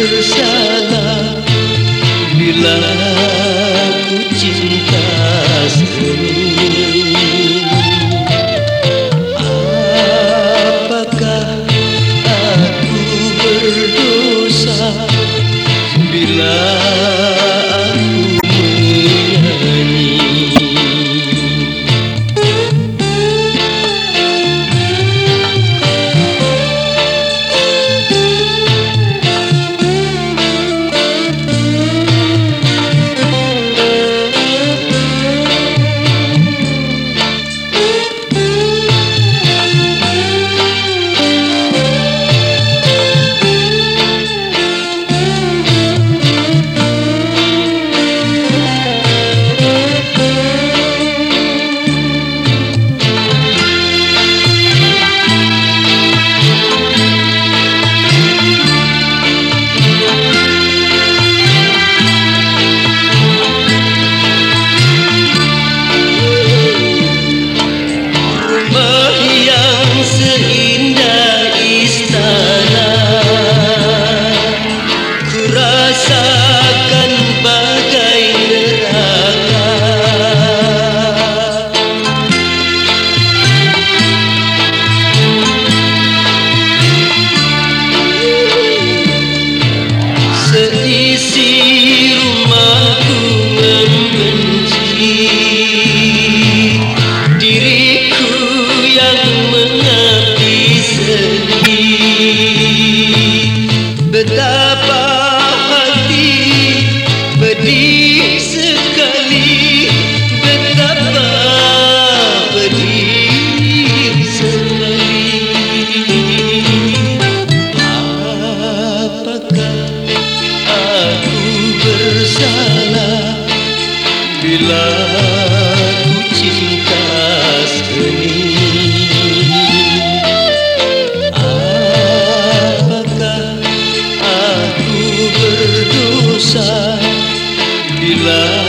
bersana Bila Betapa hati pedih sekali. Betapa pedih sekali. Apakah aku bersalah? Bila Bila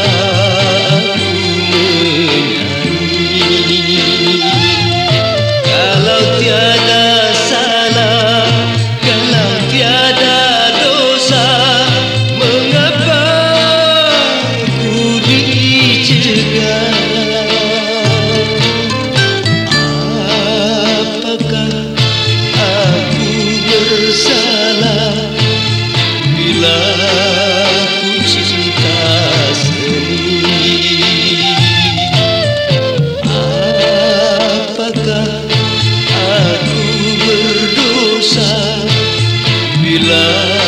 love.